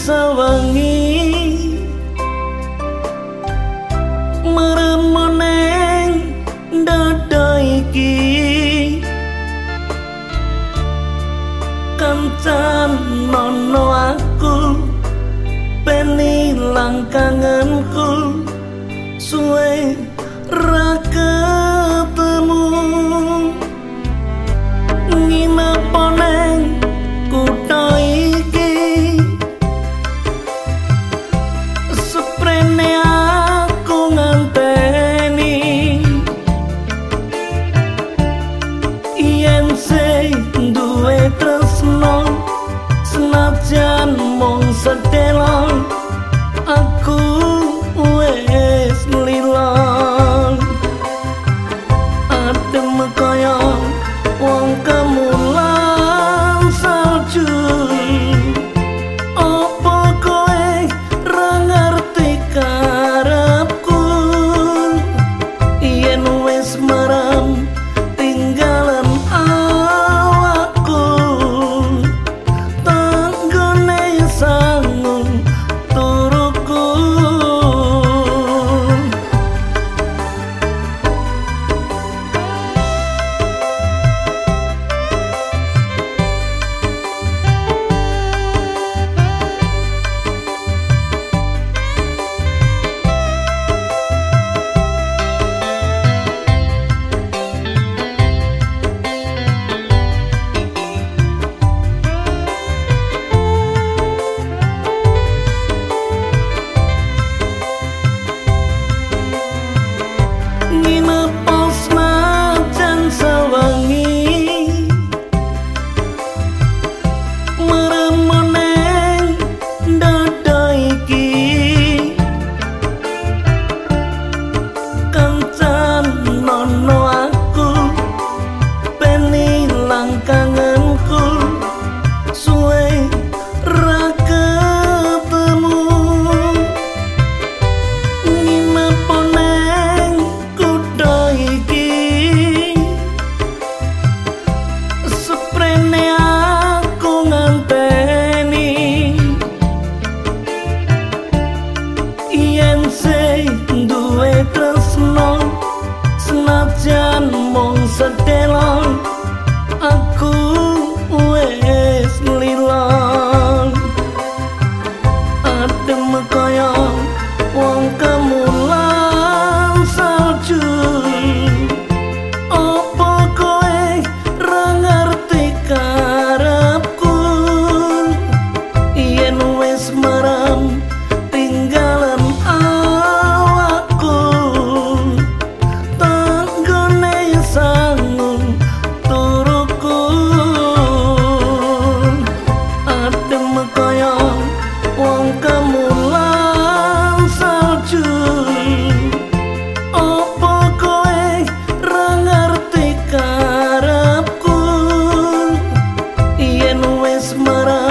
sawangi. Meremoneng dada iki. Kancan nono aku peni langkanganku Yen sei duwe tresno Senajan mong setelon no é esmaral